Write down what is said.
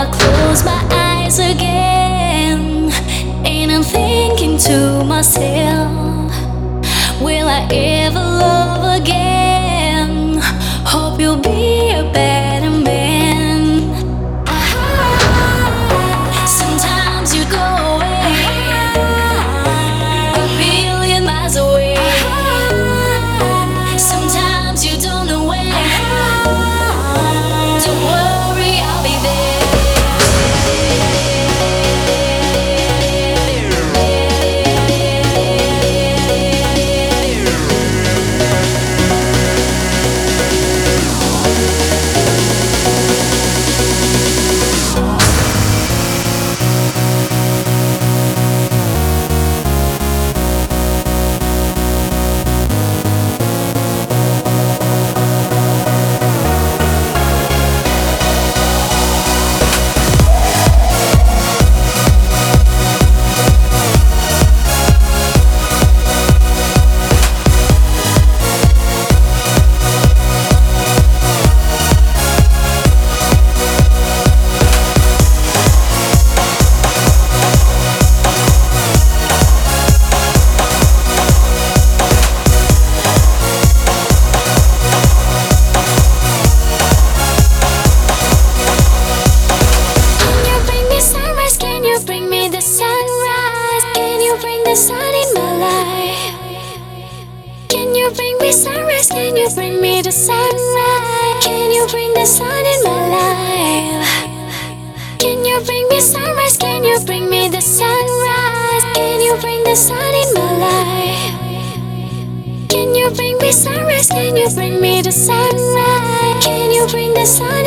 I close my eyes again, and I'm thinking to myself, you bring me sunrise? Can you bring me the sunrise? Can you bring the sun in my life? Can you bring me sunrise? Can you bring me the sunrise? Can you bring the sun in my life? Can you bring me sunrise? Can you bring me the sunrise? Can you bring the sun